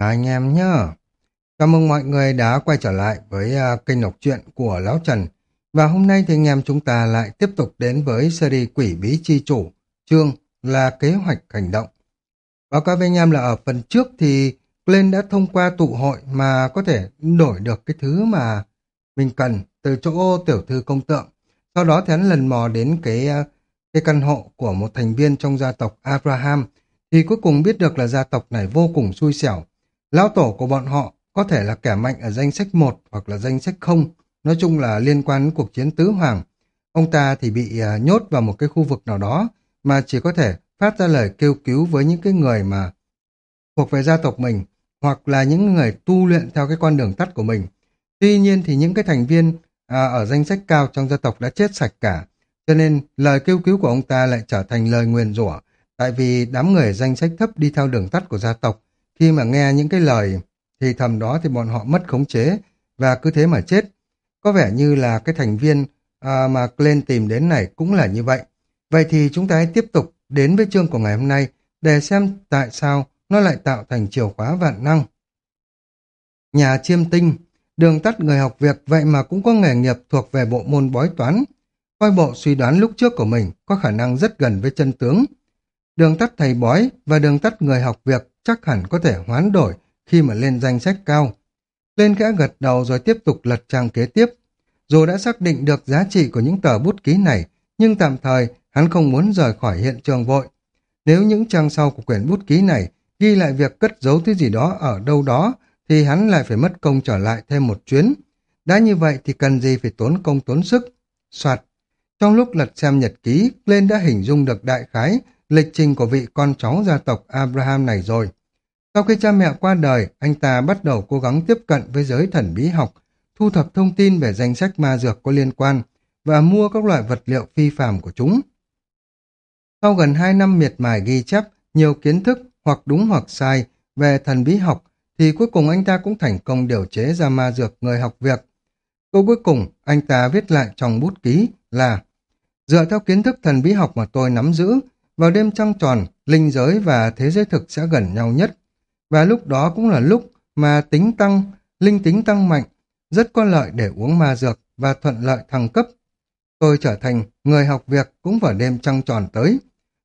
À, anh em nhá. Chào mừng mọi người đã quay trở lại với uh, kênh đọc truyện của Lão Trần. Và hôm nay thì anh em chúng ta lại tiếp tục đến với series Quỷ Bí Chi Chủ, chương là kế hoạch hành động. Báo cáo với anh em là ở phần trước thì Glenn đã thông qua tụ hội mà có thể đổi được cái thứ mà mình cần từ chỗ tiểu thư công tượng. Sau đó thì hắn lần mò đến cái, à, cái căn hộ của một thành viên trong gia tộc Abraham thì cuối cùng biết được là gia tộc này vô cùng xui xẻo Lão tổ của bọn họ có thể là kẻ mạnh ở danh sách 1 hoặc là danh sách 0, nói chung là liên quan đến cuộc chiến tứ hoàng. Ông ta thì bị à, nhốt vào một cái khu vực nào đó mà chỉ có thể phát ra lời kêu cứu với những cái người mà thuộc về gia tộc mình hoặc là những người tu luyện theo cái con đường tắt của mình. Tuy nhiên thì những cái thành viên à, ở danh sách cao trong gia tộc đã chết sạch cả, cho nên lời kêu cứu của ông ta lại trở thành lời nguyền rủa, tại vì đám người danh sách thấp đi theo đường tắt của gia tộc khi mà nghe những cái lời thì thầm đó thì bọn họ mất khống chế và cứ thế mà chết. Có vẻ như là cái thành viên à, mà Glenn tìm đến này cũng là như vậy. Vậy thì chúng ta hãy tiếp tục đến với chương của ngày hôm nay để xem tại sao nó lại tạo thành chìa khóa vạn năng. Nhà chiêm tinh, đường tắt người học việc vậy mà cũng có nghề nghiệp thuộc về bộ môn bói toán. Coi bộ suy đoán lúc trước của mình có khả năng rất gần với chân tướng. Đường tắt thầy bói và đường tắt người học việc chắc hẳn có thể hoán đổi khi mà lên danh sách cao. Lên khẽ gật đầu rồi tiếp tục lật trang kế tiếp. Dù đã xác định được giá trị của những tờ bút ký này, nhưng tạm thời hắn không muốn rời khỏi hiện trường vội. Nếu những trang sau của quyển bút ký này ghi lại việc cất giấu thứ gì đó ở đâu đó, thì hắn lại phải mất công trở lại thêm một chuyến. Đã như vậy thì cần gì phải tốn công tốn sức. Soạt. Trong lúc lật xem nhật ký, lên đã hình dung được đại khái lịch trình của vị con cháu gia tộc Abraham này rồi. Sau khi cha mẹ qua đời, anh ta bắt đầu cố gắng tiếp cận với giới thần bí học, thu thập thông tin về danh sách ma dược có liên quan và mua các loại vật liệu phi phàm của chúng. Sau gần 2 năm miệt mài ghi chép nhiều kiến thức hoặc đúng hoặc sai về thần bí học, thì cuối cùng anh ta cũng thành công điều chế ra ma dược người học việc. Câu cuối cùng, anh ta viết lại trong bút ký là Dựa theo kiến thức thần bí học mà tôi nắm giữ, vào đêm trăng tròn, linh giới và thế giới thực sẽ gần nhau nhất. Và lúc đó cũng là lúc mà tính tăng, linh tính tăng mạnh, rất có lợi để uống ma dược và thuận lợi thăng cấp. Tôi trở thành người học việc cũng vào đêm trăng tròn tới.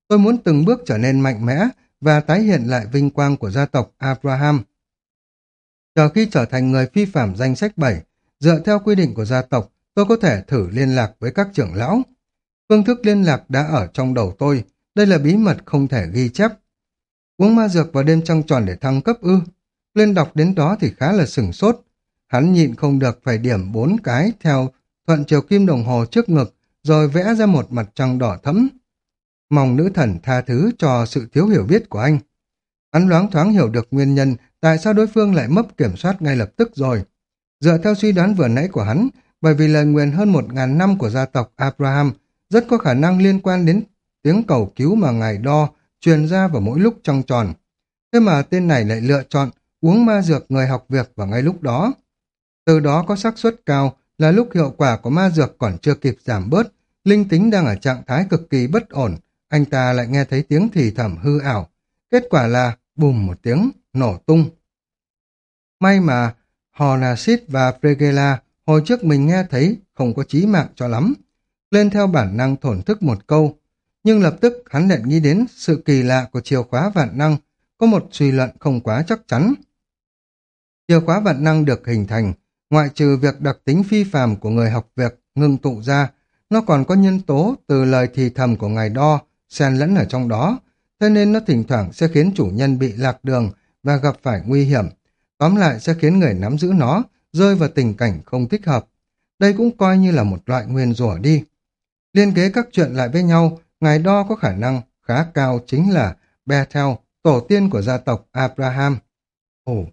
Tôi muốn từng bước trở nên mạnh mẽ và tái hiện lại vinh quang của gia tộc Abraham. Chờ khi trở thành người phi phạm danh sách 7, dựa theo quy định của gia tộc, tôi có thể thử liên lạc với các trưởng lão. Phương thức liên lạc đã ở trong đầu tôi, đây là bí mật không thể ghi chép. Uống ma dược vào đêm trăng tròn để thăng cấp ư. Lên đọc đến đó thì khá là sửng sốt. Hắn nhịn không được phải điểm bốn cái theo thuận chiều kim đồng hồ trước ngực, rồi vẽ ra một mặt trăng đỏ thẫm. Mong nữ thần tha thứ cho sự thiếu hiểu biết của anh. Hắn loáng thoáng hiểu được nguyên nhân tại sao đối phương lại mất kiểm soát ngay lập tức rồi. Dựa theo suy đoán vừa nãy của hắn, bởi vì lời nguyền hơn một ngàn năm của gia tộc Abraham rất có khả năng liên quan đến tiếng cầu cứu mà ngài đo truyền ra vào mỗi lúc trăng tròn. Thế mà tên này lại lựa chọn uống ma dược người học việc vào ngay lúc đó. Từ đó có xác suất cao là lúc hiệu quả của ma dược còn chưa kịp giảm bớt, linh tính đang ở trạng thái cực kỳ bất ổn, anh ta lại nghe thấy tiếng thì thầm hư ảo. Kết quả là bùm một tiếng, nổ tung. May mà Hornacid và Fregela hồi trước mình nghe thấy không có chí mạng cho lắm. Lên theo bản năng thổn thức một câu, nhưng lập tức hắn lại nghĩ đến sự kỳ lạ của chìa khóa vạn năng, có một suy luận không quá chắc chắn. Chìa khóa vạn năng được hình thành, ngoại trừ việc đặc tính phi phàm của người học việc ngưng tụ ra, nó còn có nhân tố từ lời thì thầm của ngài đo, xen lẫn ở trong đó, thế nên nó thỉnh thoảng sẽ khiến chủ nhân bị lạc đường và gặp phải nguy hiểm. Tóm lại sẽ khiến người nắm giữ nó rơi vào tình cảnh không thích hợp. Đây cũng coi như là một loại nguyên rủa đi. Liên kế các chuyện lại với nhau, ngài đo có khả năng khá cao chính là Bethel, tổ tiên của gia tộc Abraham. Ồ,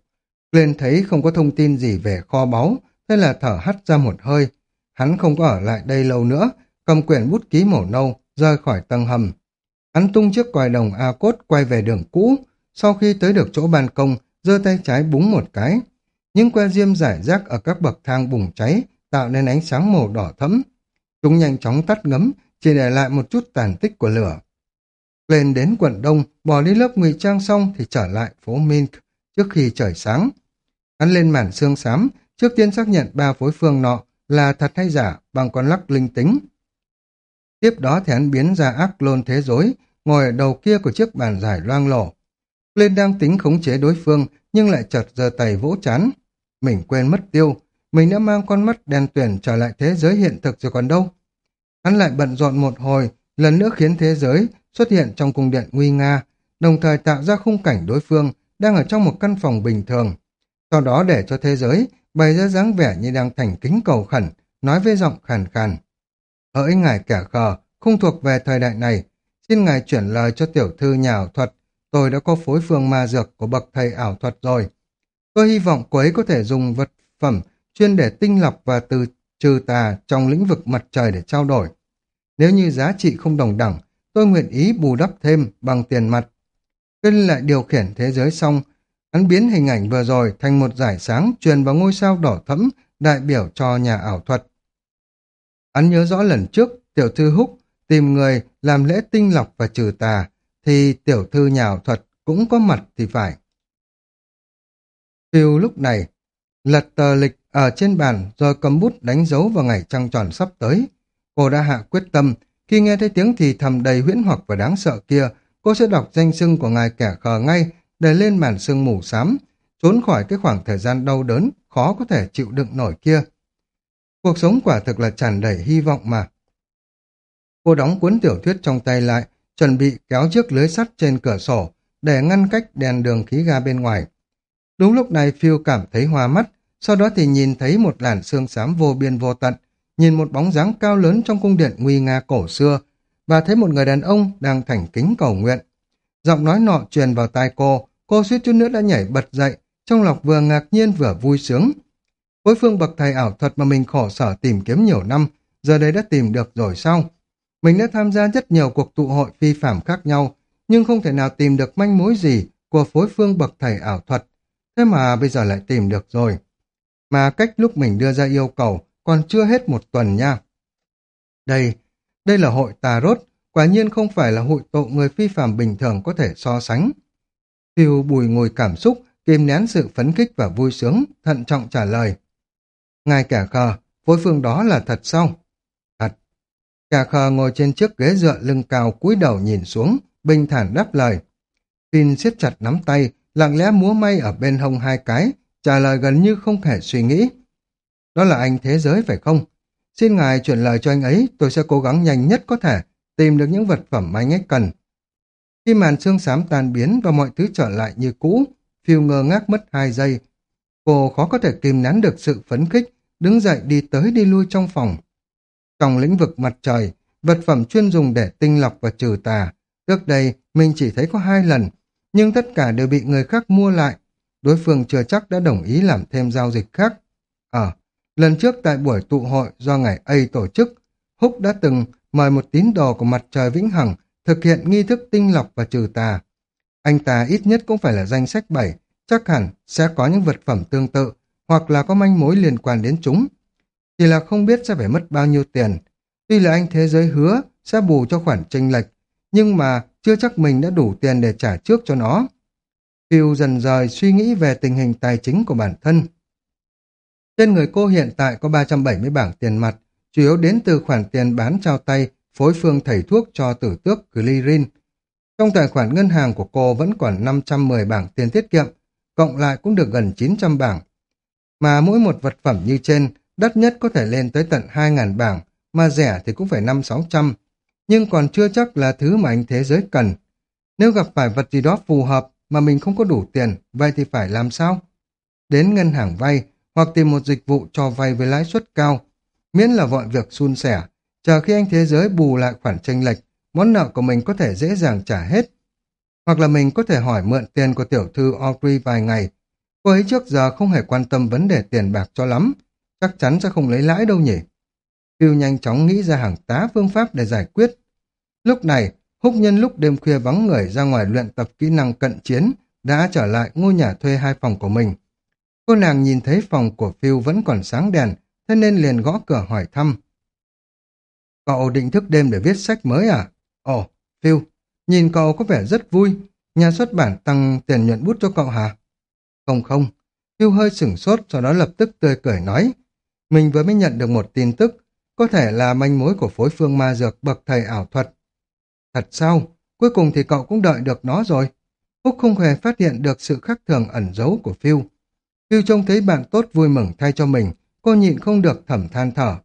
Glenn thấy không có thông tin gì về kho báu, thế là thở hắt ra một hơi. Hắn không có ở lại đây lâu nữa, cầm quyển bút ký màu nâu, rời khỏi tầng hầm. Hắn tung chiếc còi đồng A cốt quay về đường cũ, sau khi tới được chỗ ban công, giơ tay trái búng một cái. Những que diêm giải rác ở các bậc thang bùng cháy, tạo nên ánh sáng màu đỏ thẫm. Chúng nhanh chóng tắt ngấm, chỉ để lại một chút tàn tích của lửa. Lên đến quận đông, bỏ đi lớp ngụy trang xong thì trở lại phố Mink, trước khi trời sáng. Hắn lên màn xương xám, trước tiên xác nhận ba phối phương nọ là thật hay giả bằng con lắc linh tính. Tiếp đó thì hắn biến ra ác lôn thế giới, ngồi ở đầu kia của chiếc bàn giải loang lổ. Lên đang tính khống chế đối phương, nhưng lại chợt giơ tay vỗ chán. Mình quên mất tiêu, mình đã mang con mắt đen tuyển trở lại thế giới hiện thực rồi còn đâu. Hắn lại bận rộn một hồi, lần nữa khiến thế giới xuất hiện trong cung điện nguy nga, đồng thời tạo ra khung cảnh đối phương đang ở trong một căn phòng bình thường. Sau đó để cho thế giới bày ra dáng vẻ như đang thành kính cầu khẩn, nói với giọng khàn khàn. Hỡi ngài kẻ khờ, không thuộc về thời đại này, xin ngài chuyển lời cho tiểu thư nhà ảo thuật, tôi đã có phối phương ma dược của bậc thầy ảo thuật rồi. Tôi hy vọng cô ấy có thể dùng vật phẩm chuyên để tinh lọc và từ trừ tà trong lĩnh vực mặt trời để trao đổi. Nếu như giá trị không đồng đẳng, tôi nguyện ý bù đắp thêm bằng tiền mặt. Kinh lại điều khiển thế giới xong, hắn biến hình ảnh vừa rồi thành một giải sáng truyền vào ngôi sao đỏ thẫm đại biểu cho nhà ảo thuật. Hắn nhớ rõ lần trước, tiểu thư Húc tìm người làm lễ tinh lọc và trừ tà, thì tiểu thư nhà ảo thuật cũng có mặt thì phải. Phiêu lúc này, lật tờ lịch ở trên bàn rồi cầm bút đánh dấu vào ngày trăng tròn sắp tới. Cô đã hạ quyết tâm, khi nghe thấy tiếng thì thầm đầy huyễn hoặc và đáng sợ kia, cô sẽ đọc danh sưng của ngài kẻ khờ ngay để lên màn sương mù xám, trốn khỏi cái khoảng thời gian đau đớn, khó có thể chịu đựng nổi kia. Cuộc sống quả thực là tràn đầy hy vọng mà. Cô đóng cuốn tiểu thuyết trong tay lại, chuẩn bị kéo chiếc lưới sắt trên cửa sổ để ngăn cách đèn đường khí ga bên ngoài. Đúng lúc này Phil cảm thấy hoa mắt, sau đó thì nhìn thấy một làn xương xám vô biên vô tận, nhìn một bóng dáng cao lớn trong cung điện nguy nga cổ xưa, và thấy một người đàn ông đang thành kính cầu nguyện. Giọng nói nọ truyền vào tai cô, cô suýt chút nữa đã nhảy bật dậy, trong lòng vừa ngạc nhiên vừa vui sướng. Phối phương bậc thầy ảo thuật mà mình khổ sở tìm kiếm nhiều năm, giờ đây đã tìm được rồi sao? Mình đã tham gia rất nhiều cuộc tụ hội phi phạm khác nhau, nhưng không thể nào tìm được manh mối gì của phối phương bậc thầy ảo thuật. Thế mà bây giờ lại tìm được rồi. Mà cách lúc mình đưa ra yêu cầu còn chưa hết một tuần nha. Đây, đây là hội tà rốt, quả nhiên không phải là hội tụ người phi phạm bình thường có thể so sánh. Phiêu bùi ngồi cảm xúc, kìm nén sự phấn khích và vui sướng, thận trọng trả lời. Ngài kẻ khờ, phối phương đó là thật sao? Thật. Kẻ khờ ngồi trên chiếc ghế dựa lưng cao cúi đầu nhìn xuống, bình thản đáp lời. Phin siết chặt nắm tay, lặng lẽ múa may ở bên hông hai cái, trả lời gần như không thể suy nghĩ. Đó là anh thế giới phải không? Xin ngài chuyển lời cho anh ấy, tôi sẽ cố gắng nhanh nhất có thể tìm được những vật phẩm anh ấy cần. Khi màn xương xám tan biến và mọi thứ trở lại như cũ, phiêu ngơ ngác mất hai giây. Cô khó có thể kìm nén được sự phấn khích, đứng dậy đi tới đi lui trong phòng. Trong lĩnh vực mặt trời, vật phẩm chuyên dùng để tinh lọc và trừ tà, trước đây mình chỉ thấy có hai lần, nhưng tất cả đều bị người khác mua lại. Đối phương chưa chắc đã đồng ý làm thêm giao dịch khác. Ờ, lần trước tại buổi tụ hội do ngày A tổ chức, Húc đã từng mời một tín đồ của mặt trời vĩnh hằng thực hiện nghi thức tinh lọc và trừ tà. Anh ta ít nhất cũng phải là danh sách 7, chắc hẳn sẽ có những vật phẩm tương tự, hoặc là có manh mối liên quan đến chúng. Chỉ là không biết sẽ phải mất bao nhiêu tiền. Tuy là anh thế giới hứa sẽ bù cho khoản tranh lệch, nhưng mà chưa chắc mình đã đủ tiền để trả trước cho nó. Phiêu dần rời suy nghĩ về tình hình tài chính của bản thân. Trên người cô hiện tại có 370 bảng tiền mặt, chủ yếu đến từ khoản tiền bán trao tay phối phương thầy thuốc cho tử tước Glirin. Trong tài khoản ngân hàng của cô vẫn còn 510 bảng tiền tiết kiệm, cộng lại cũng được gần 900 bảng. Mà mỗi một vật phẩm như trên, đắt nhất có thể lên tới tận 2.000 bảng, mà rẻ thì cũng phải 5-600. Nhưng còn chưa chắc là thứ mà anh thế giới cần. Nếu gặp phải vật gì đó phù hợp mà mình không có đủ tiền, vậy thì phải làm sao? Đến ngân hàng vay, hoặc tìm một dịch vụ cho vay với lãi suất cao, miễn là mọi việc suôn sẻ, chờ khi anh thế giới bù lại khoản tranh lệch, món nợ của mình có thể dễ dàng trả hết. Hoặc là mình có thể hỏi mượn tiền của tiểu thư Audrey vài ngày. Cô ấy trước giờ không hề quan tâm vấn đề tiền bạc cho lắm, chắc chắn sẽ không lấy lãi đâu nhỉ. Phiêu nhanh chóng nghĩ ra hàng tá phương pháp để giải quyết. Lúc này, Húc nhân lúc đêm khuya vắng người ra ngoài luyện tập kỹ năng cận chiến, đã trở lại ngôi nhà thuê hai phòng của mình. Cô nàng nhìn thấy phòng của Phil vẫn còn sáng đèn, thế nên liền gõ cửa hỏi thăm. Cậu định thức đêm để viết sách mới à? Ồ, Phil, nhìn cậu có vẻ rất vui. Nhà xuất bản tăng tiền nhuận bút cho cậu hả? Không không. Phil hơi sửng sốt, sau đó lập tức tươi cười nói. Mình vừa mới nhận được một tin tức, có thể là manh mối của phối phương ma dược bậc thầy ảo thuật. Thật sao? Cuối cùng thì cậu cũng đợi được nó rồi. phúc không hề phát hiện được sự khác thường ẩn giấu của Phiêu. Phiêu trông thấy bạn tốt vui mừng thay cho mình, cô nhịn không được thẩm than thở.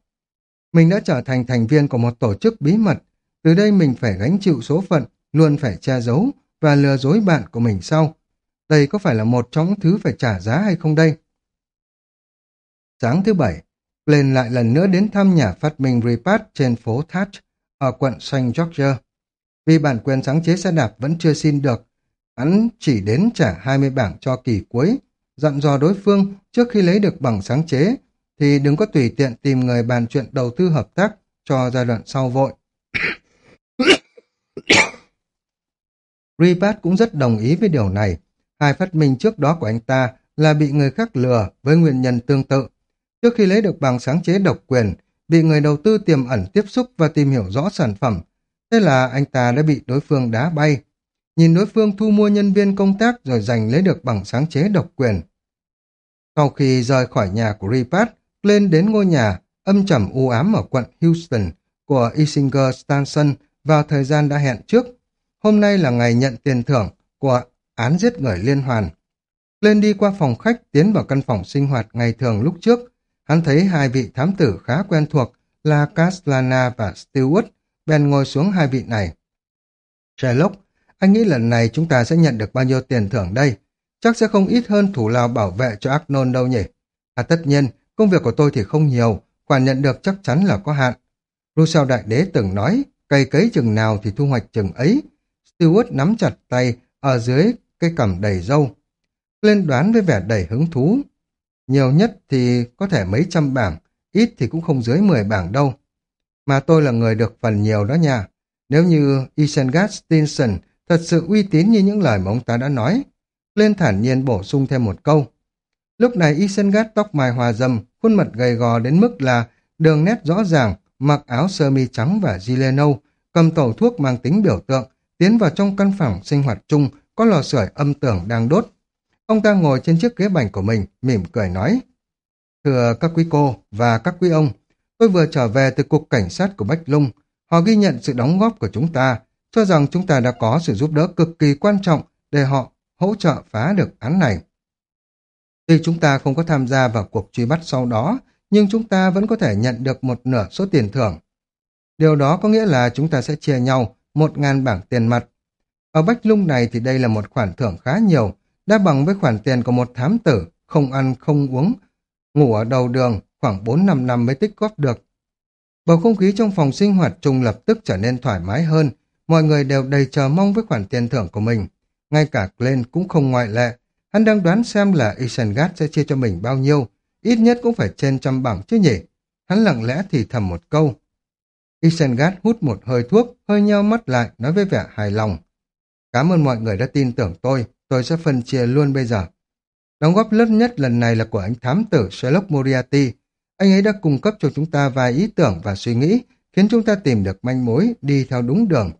Mình đã trở thành thành viên của một tổ chức bí mật, từ đây mình phải gánh chịu số phận, luôn phải che giấu và lừa dối bạn của mình sau. Đây có phải là một trong những thứ phải trả giá hay không đây? Sáng thứ bảy, lên lại lần nữa đến thăm nhà phát minh Repat trên phố Thatch ở quận St. George. Vì bản quyền sáng chế xe đạp vẫn chưa xin được, hắn chỉ đến trả 20 bảng cho kỳ cuối, dặn dò đối phương trước khi lấy được bằng sáng chế thì đừng có tùy tiện tìm người bàn chuyện đầu tư hợp tác cho giai đoạn sau vội. Ripat cũng rất đồng ý với điều này. Hai phát minh trước đó của anh ta là bị người khác lừa với nguyên nhân tương tự. Trước khi lấy được bằng sáng chế độc quyền, bị người đầu tư tiềm ẩn tiếp xúc và tìm hiểu rõ sản phẩm. Thế là anh ta đã bị đối phương đá bay. Nhìn đối phương thu mua nhân viên công tác rồi giành lấy được bằng sáng chế độc quyền. Sau khi rời khỏi nhà của Ripat, lên đến ngôi nhà âm trầm u ám ở quận Houston của Isinger Stanson vào thời gian đã hẹn trước. Hôm nay là ngày nhận tiền thưởng của án giết người liên hoàn. Lên đi qua phòng khách tiến vào căn phòng sinh hoạt ngày thường lúc trước. Hắn thấy hai vị thám tử khá quen thuộc là Caslana và Stewart, bèn ngồi xuống hai vị này. Sherlock, anh nghĩ lần này chúng ta sẽ nhận được bao nhiêu tiền thưởng đây? Chắc sẽ không ít hơn thủ lao bảo vệ cho Arnold đâu nhỉ? À tất nhiên, công việc của tôi thì không nhiều, khoản nhận được chắc chắn là có hạn. Rousseau Đại Đế từng nói, cây cấy chừng nào thì thu hoạch chừng ấy. Stewart nắm chặt tay ở dưới cây cẩm đầy râu. Lên đoán với vẻ đầy hứng thú. Nhiều nhất thì có thể mấy trăm bảng, ít thì cũng không dưới 10 bảng đâu. Mà tôi là người được phần nhiều đó nha. Nếu như Isengard Stinson thật sự uy tín như những lời mà ông ta đã nói, lên thản nhiên bổ sung thêm một câu. Lúc này Isengard tóc mai hòa dầm, khuôn mặt gầy gò đến mức là đường nét rõ ràng, mặc áo sơ mi trắng và gilet nâu, cầm tổ thuốc mang tính biểu tượng, tiến vào trong căn phòng sinh hoạt chung, có lò sưởi âm tưởng đang đốt. Ông ta ngồi trên chiếc ghế bành của mình, mỉm cười nói. Thưa các quý cô và các quý ông, tôi vừa trở về từ cục cảnh sát của Bách Lung. Họ ghi nhận sự đóng góp của chúng ta, cho rằng chúng ta đã có sự giúp đỡ cực kỳ quan trọng để họ hỗ trợ phá được án này. Tuy chúng ta không có tham gia vào cuộc truy bắt sau đó, nhưng chúng ta vẫn có thể nhận được một nửa số tiền thưởng. Điều đó có nghĩa là chúng ta sẽ chia nhau một ngàn bảng tiền mặt. Ở Bách Lung này thì đây là một khoản thưởng khá nhiều, đã bằng với khoản tiền của một thám tử, không ăn, không uống, ngủ ở đầu đường, khoảng 4-5 năm mới tích góp được. Bầu không khí trong phòng sinh hoạt chung lập tức trở nên thoải mái hơn, mọi người đều đầy chờ mong với khoản tiền thưởng của mình. Ngay cả Glenn cũng không ngoại lệ, hắn đang đoán xem là Isengard sẽ chia cho mình bao nhiêu, ít nhất cũng phải trên trăm bảng chứ nhỉ. Hắn lặng lẽ thì thầm một câu. Isengard hút một hơi thuốc, hơi nheo mắt lại, nói với vẻ hài lòng. Cảm ơn mọi người đã tin tưởng tôi, tôi sẽ phân chia luôn bây giờ. Đóng góp lớn nhất lần này là của anh thám tử Sherlock Moriarty. Anh ấy đã cung cấp cho chúng ta vài ý tưởng và suy nghĩ, khiến chúng ta tìm được manh mối, đi theo đúng đường.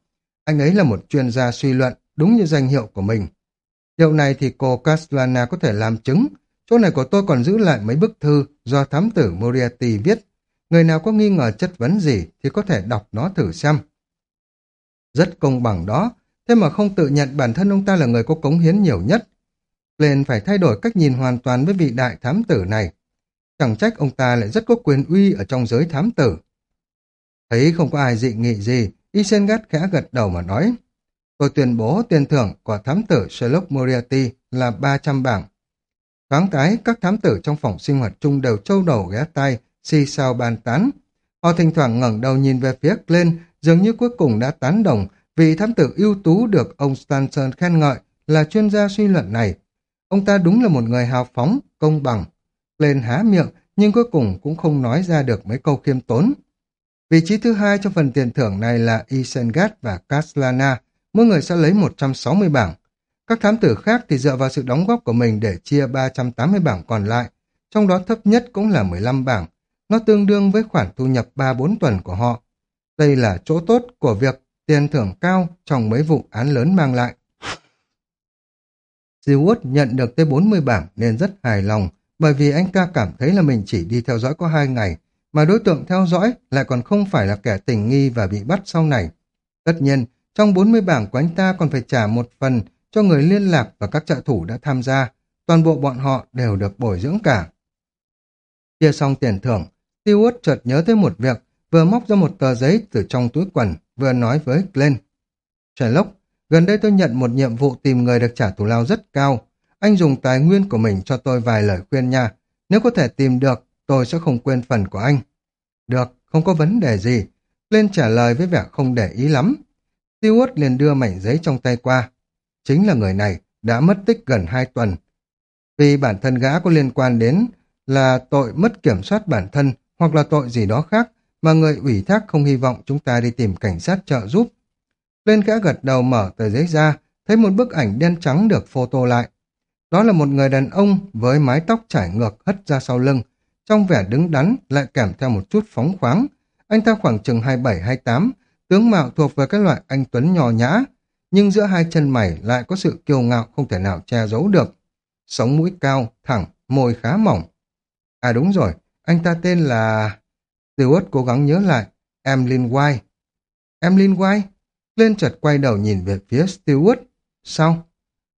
Anh ấy là một chuyên gia suy luận, đúng như danh hiệu của mình. Điều này thì cô Castellana có thể làm chứng. Chỗ này của tôi còn giữ lại mấy bức thư do thám tử Moriarty viết. Người nào có nghi ngờ chất vấn gì thì có thể đọc nó thử xem. Rất công bằng đó, thế mà không tự nhận bản thân ông ta là người có cống hiến nhiều nhất. Lên phải thay đổi cách nhìn hoàn toàn với vị đại thám tử này. Chẳng trách ông ta lại rất có quyền uy ở trong giới thám tử. Thấy không có ai dị nghị gì, Isengard khẽ gật đầu mà nói. Tôi tuyên bố tiền thưởng của thám tử Sherlock Moriarty là 300 bảng. Thoáng cái, các thám tử trong phòng sinh hoạt chung đều trâu đầu ghé tay, si sao bàn tán. Họ thỉnh thoảng ngẩng đầu nhìn về phía lên, dường như cuối cùng đã tán đồng vì thám tử ưu tú được ông Stanson khen ngợi là chuyên gia suy luận này. Ông ta đúng là một người hào phóng, công bằng. Lên há miệng, nhưng cuối cùng cũng không nói ra được mấy câu khiêm tốn. Vị trí thứ hai trong phần tiền thưởng này là Isengard và Kaslana, mỗi người sẽ lấy 160 bảng. Các thám tử khác thì dựa vào sự đóng góp của mình để chia 380 bảng còn lại, trong đó thấp nhất cũng là 15 bảng. Nó tương đương với khoản thu nhập 3-4 tuần của họ. Đây là chỗ tốt của việc tiền thưởng cao trong mấy vụ án lớn mang lại. Stewart nhận được tới 40 bảng nên rất hài lòng, bởi vì anh ta cảm thấy là mình chỉ đi theo dõi có hai ngày, mà đối tượng theo dõi lại còn không phải là kẻ tình nghi và bị bắt sau này. Tất nhiên, trong 40 bảng của anh ta còn phải trả một phần cho người liên lạc và các trợ thủ đã tham gia, toàn bộ bọn họ đều được bồi dưỡng cả. Chia xong tiền thưởng, Stewart chợt nhớ tới một việc, vừa móc ra một tờ giấy từ trong túi quần, vừa nói với Glenn. Sherlock, gần đây tôi nhận một nhiệm vụ tìm người được trả thù lao rất cao. Anh dùng tài nguyên của mình cho tôi vài lời khuyên nha. Nếu có thể tìm được, tôi sẽ không quên phần của anh. Được, không có vấn đề gì. Lên trả lời với vẻ không để ý lắm. Stewart liền đưa mảnh giấy trong tay qua. Chính là người này đã mất tích gần hai tuần. Vì bản thân gã có liên quan đến là tội mất kiểm soát bản thân hoặc là tội gì đó khác mà người ủy thác không hy vọng chúng ta đi tìm cảnh sát trợ giúp. Lên gã gật đầu mở tờ giấy ra, thấy một bức ảnh đen trắng được photo lại. Đó là một người đàn ông với mái tóc trải ngược hất ra sau lưng, trong vẻ đứng đắn lại kèm theo một chút phóng khoáng. Anh ta khoảng chừng 27-28, tướng mạo thuộc về các loại anh Tuấn nhỏ nhã, nhưng giữa hai chân mày lại có sự kiêu ngạo không thể nào che giấu được. Sống mũi cao, thẳng, môi khá mỏng. À đúng rồi, anh ta tên là... Stewart cố gắng nhớ lại, Emlyn White. Emlyn White? Lên chợt quay đầu nhìn về phía Stewart. Sao?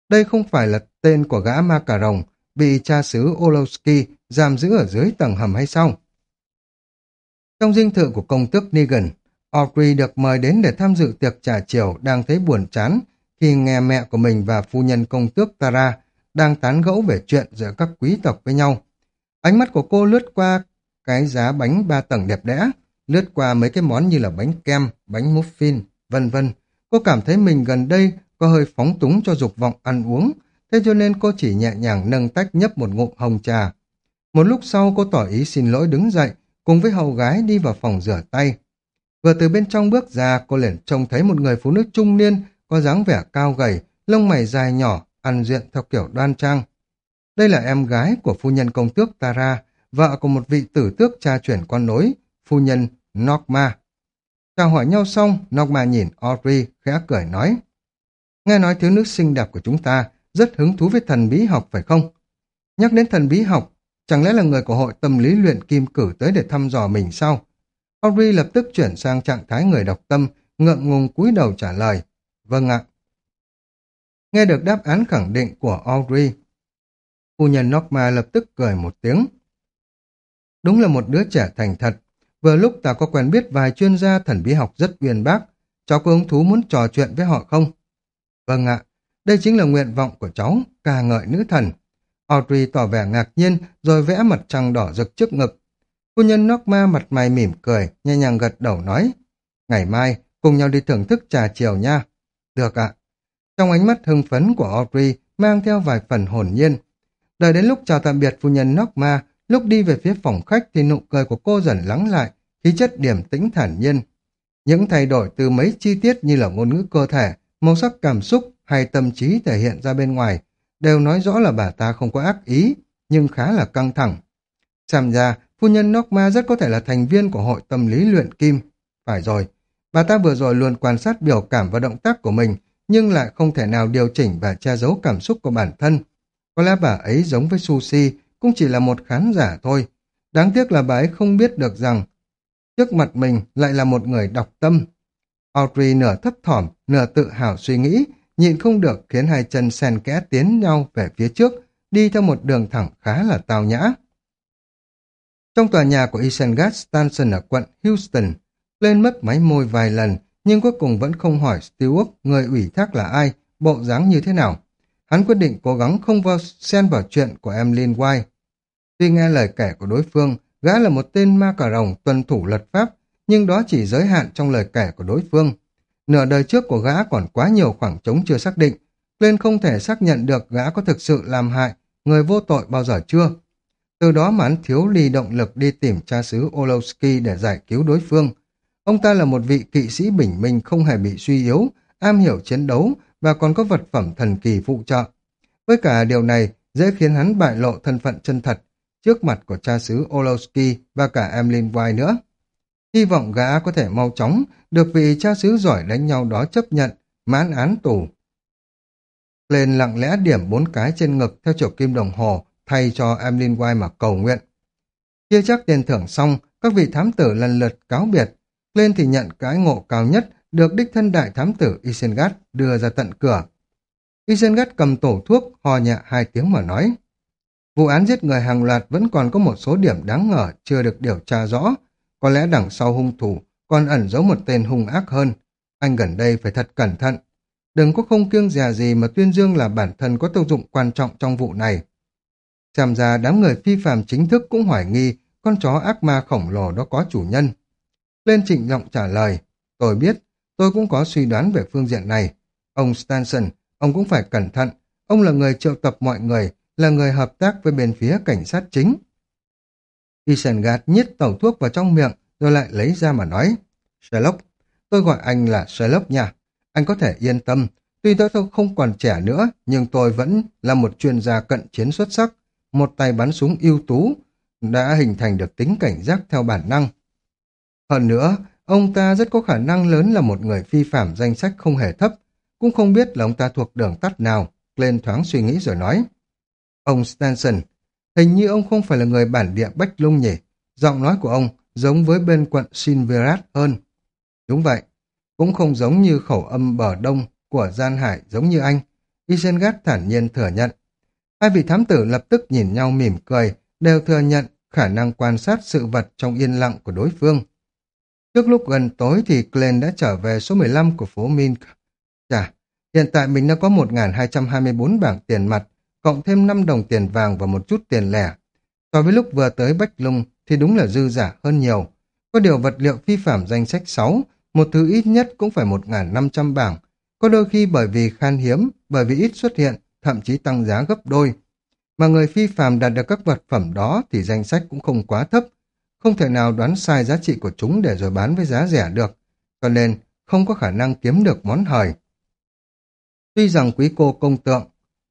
Đây không phải là tên của gã ma cà rồng bị cha xứ Olowski giam giữ ở dưới tầng hầm hay sao? Trong dinh thự của công tước Negan, Audrey được mời đến để tham dự tiệc trà chiều đang thấy buồn chán khi nghe mẹ của mình và phu nhân công tước Tara đang tán gẫu về chuyện giữa các quý tộc với nhau. Ánh mắt của cô lướt qua cái giá bánh ba tầng đẹp đẽ, lướt qua mấy cái món như là bánh kem, bánh muffin, vân vân. Cô cảm thấy mình gần đây có hơi phóng túng cho dục vọng ăn uống, thế cho nên cô chỉ nhẹ nhàng nâng tách nhấp một ngụm hồng trà. Một lúc sau cô tỏ ý xin lỗi đứng dậy, cùng với hầu gái đi vào phòng rửa tay. Vừa từ bên trong bước ra, cô liền trông thấy một người phụ nữ trung niên, có dáng vẻ cao gầy, lông mày dài nhỏ, ăn diện theo kiểu đoan trang. Đây là em gái của phu nhân công tước Tara, vợ của một vị tử tước cha chuyển con nối, phu nhân Nogma. Chào hỏi nhau xong, Nogma nhìn Audrey khẽ cười nói. Nghe nói thiếu nữ xinh đẹp của chúng ta rất hứng thú với thần bí học phải không? Nhắc đến thần bí học, chẳng lẽ là người của hội tâm lý luyện kim cử tới để thăm dò mình sao? Audrey lập tức chuyển sang trạng thái người đọc tâm, ngượng ngùng cúi đầu trả lời. Vâng ạ. Nghe được đáp án khẳng định của Audrey, phu nhân Norma lập tức cười một tiếng. Đúng là một đứa trẻ thành thật. Vừa lúc ta có quen biết vài chuyên gia thần bí học rất uyên bác. Cháu có hứng thú muốn trò chuyện với họ không? Vâng ạ, đây chính là nguyện vọng của cháu, ca ngợi nữ thần. Audrey tỏ vẻ ngạc nhiên rồi vẽ mặt trăng đỏ rực trước ngực. Phu nhân Nogma mặt mày mỉm cười, nhẹ nhàng gật đầu nói. Ngày mai, cùng nhau đi thưởng thức trà chiều nha. Được ạ. Trong ánh mắt hưng phấn của Audrey mang theo vài phần hồn nhiên. Đợi đến lúc chào tạm biệt phu nhân Nogma, lúc đi về phía phòng khách thì nụ cười của cô dần lắng lại, khí chất điểm tĩnh thản nhiên. Những thay đổi từ mấy chi tiết như là ngôn ngữ cơ thể, màu sắc cảm xúc hay tâm trí thể hiện ra bên ngoài đều nói rõ là bà ta không có ác ý, nhưng khá là căng thẳng. Xem ra, phu nhân Nokma rất có thể là thành viên của hội tâm lý luyện kim. Phải rồi, bà ta vừa rồi luôn quan sát biểu cảm và động tác của mình, nhưng lại không thể nào điều chỉnh và che giấu cảm xúc của bản thân. Có lẽ bà ấy giống với Sushi, cũng chỉ là một khán giả thôi. Đáng tiếc là bà ấy không biết được rằng trước mặt mình lại là một người đọc tâm. Audrey nửa thấp thỏm, nửa tự hào suy nghĩ, nhịn không được khiến hai chân sen kẽ tiến nhau về phía trước, đi theo một đường thẳng khá là tào nhã. Trong tòa nhà của Isengard Stanson ở quận Houston, lên mất máy môi vài lần, nhưng cuối cùng vẫn không hỏi Stewart người ủy thác là ai, bộ dáng như thế nào. Hắn quyết định cố gắng không vào xen vào chuyện của em Lin White. Tuy nghe lời kể của đối phương, gã là một tên ma cà rồng tuân thủ luật pháp, nhưng đó chỉ giới hạn trong lời kể của đối phương. Nửa đời trước của gã còn quá nhiều khoảng trống chưa xác định, nên không thể xác nhận được gã có thực sự làm hại người vô tội bao giờ chưa. Từ đó mà hắn thiếu ly động lực đi tìm cha xứ Olowski để giải cứu đối phương. Ông ta là một vị kỵ sĩ bình minh không hề bị suy yếu, am hiểu chiến đấu và còn có vật phẩm thần kỳ phụ trợ. Với cả điều này dễ khiến hắn bại lộ thân phận chân thật trước mặt của cha xứ Olowski và cả Emlyn White nữa. Hy vọng gã có thể mau chóng được vị cha xứ giỏi đánh nhau đó chấp nhận, mãn án tù Lên lặng lẽ điểm bốn cái trên ngực theo chiều kim đồng hồ thay cho Emlyn White mà cầu nguyện. Chia chắc tiền thưởng xong, các vị thám tử lần lượt cáo biệt. Lên thì nhận cái ngộ cao nhất được đích thân đại thám tử Isengard đưa ra tận cửa. Isengard cầm tổ thuốc, hò nhẹ hai tiếng mà nói. Vụ án giết người hàng loạt vẫn còn có một số điểm đáng ngờ chưa được điều tra rõ. Có lẽ đằng sau hung thủ còn ẩn giấu một tên hung ác hơn. Anh gần đây phải thật cẩn thận. Đừng có không kiêng dè gì mà tuyên dương là bản thân có tác dụng quan trọng trong vụ này. Xem ra đám người phi phạm chính thức cũng hoài nghi con chó ác ma khổng lồ đó có chủ nhân. Lên trịnh giọng trả lời, tôi biết, tôi cũng có suy đoán về phương diện này. Ông Stanson, ông cũng phải cẩn thận, ông là người triệu tập mọi người, là người hợp tác với bên phía cảnh sát chính. Isengard nhét tẩu thuốc vào trong miệng, rồi lại lấy ra mà nói, Sherlock, tôi gọi anh là Sherlock nha. Anh có thể yên tâm, tuy tôi không còn trẻ nữa, nhưng tôi vẫn là một chuyên gia cận chiến xuất sắc, một tay bắn súng ưu tú, đã hình thành được tính cảnh giác theo bản năng. Hơn nữa, ông ta rất có khả năng lớn là một người phi phạm danh sách không hề thấp, cũng không biết là ông ta thuộc đường tắt nào, lên thoáng suy nghĩ rồi nói. Ông Stanson, hình như ông không phải là người bản địa Bách Lung nhỉ, giọng nói của ông giống với bên quận Sinverat hơn. Đúng vậy, cũng không giống như khẩu âm bờ đông của Gian Hải giống như anh. Isengard thản nhiên thừa nhận. Hai vị thám tử lập tức nhìn nhau mỉm cười, đều thừa nhận khả năng quan sát sự vật trong yên lặng của đối phương. Trước lúc gần tối thì Glenn đã trở về số 15 của phố Mink. Chà, hiện tại mình đã có 1.224 bảng tiền mặt, cộng thêm 5 đồng tiền vàng và một chút tiền lẻ. So với lúc vừa tới Bách Lung thì đúng là dư giả hơn nhiều. Có điều vật liệu phi phạm danh sách 6, một thứ ít nhất cũng phải 1.500 bảng. Có đôi khi bởi vì khan hiếm, bởi vì ít xuất hiện, thậm chí tăng giá gấp đôi. Mà người phi phàm đạt được các vật phẩm đó thì danh sách cũng không quá thấp, không thể nào đoán sai giá trị của chúng để rồi bán với giá rẻ được, cho nên không có khả năng kiếm được món hời. Tuy rằng quý cô công tượng,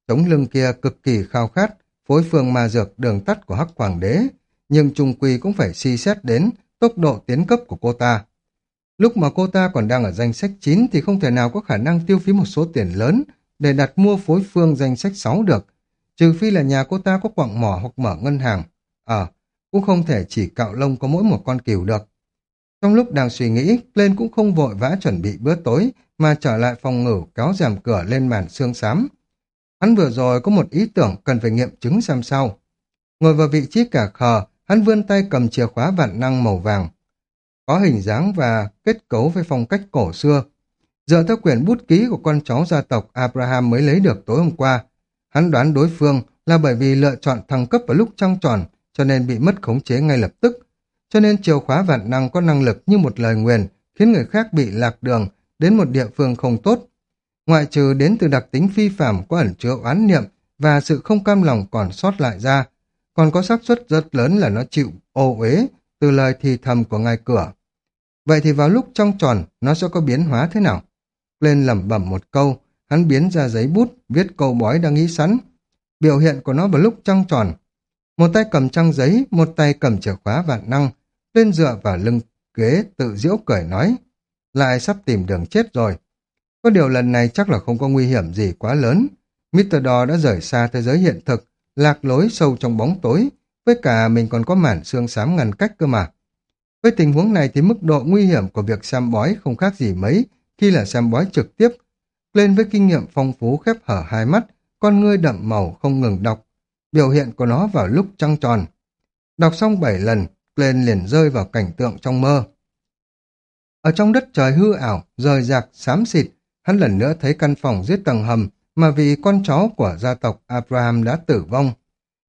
tống lưng kia cực kỳ khao khát, phối phương ma dược đường tắt của hắc hoàng đế, nhưng trung quy cũng phải suy xét đến tốc độ tiến cấp của cô ta. Lúc mà cô ta còn đang ở danh sách 9 thì không thể nào có khả năng tiêu phí một số tiền lớn để đặt mua phối phương danh sách 6 được, trừ phi là nhà cô ta có quặng mỏ hoặc mở ngân hàng. Ờ, cũng không thể chỉ cạo lông có mỗi một con cừu được. Trong lúc đang suy nghĩ, lên cũng không vội vã chuẩn bị bữa tối, mà trở lại phòng ngủ kéo rèm cửa lên màn xương xám. Hắn vừa rồi có một ý tưởng cần phải nghiệm chứng xem sau. Ngồi vào vị trí cả khờ, hắn vươn tay cầm chìa khóa vạn năng màu vàng. Có hình dáng và kết cấu với phong cách cổ xưa. Dựa theo quyển bút ký của con cháu gia tộc Abraham mới lấy được tối hôm qua, Hắn đoán đối phương là bởi vì lựa chọn thăng cấp vào lúc trăng tròn cho nên bị mất khống chế ngay lập tức. Cho nên chìa khóa vạn năng có năng lực như một lời nguyền khiến người khác bị lạc đường đến một địa phương không tốt. Ngoại trừ đến từ đặc tính phi phạm có ẩn chứa oán niệm và sự không cam lòng còn sót lại ra, còn có xác suất rất lớn là nó chịu ô uế từ lời thì thầm của ngài cửa. Vậy thì vào lúc trong tròn nó sẽ có biến hóa thế nào? Lên lẩm bẩm một câu, hắn biến ra giấy bút, viết câu bói đang nghĩ sẵn. Biểu hiện của nó vào lúc trăng tròn. Một tay cầm trăng giấy, một tay cầm chìa khóa vạn năng, lên dựa vào lưng ghế tự diễu cười nói. Lại sắp tìm đường chết rồi. Có điều lần này chắc là không có nguy hiểm gì quá lớn. Mr. Do đã rời xa thế giới hiện thực, lạc lối sâu trong bóng tối, với cả mình còn có mản xương xám ngăn cách cơ mà. Với tình huống này thì mức độ nguy hiểm của việc xem bói không khác gì mấy khi là xem bói trực tiếp lên với kinh nghiệm phong phú khép hở hai mắt, con ngươi đậm màu không ngừng đọc, biểu hiện của nó vào lúc trăng tròn. Đọc xong bảy lần, lên liền rơi vào cảnh tượng trong mơ. Ở trong đất trời hư ảo, rời rạc, xám xịt, hắn lần nữa thấy căn phòng dưới tầng hầm mà vì con chó của gia tộc Abraham đã tử vong.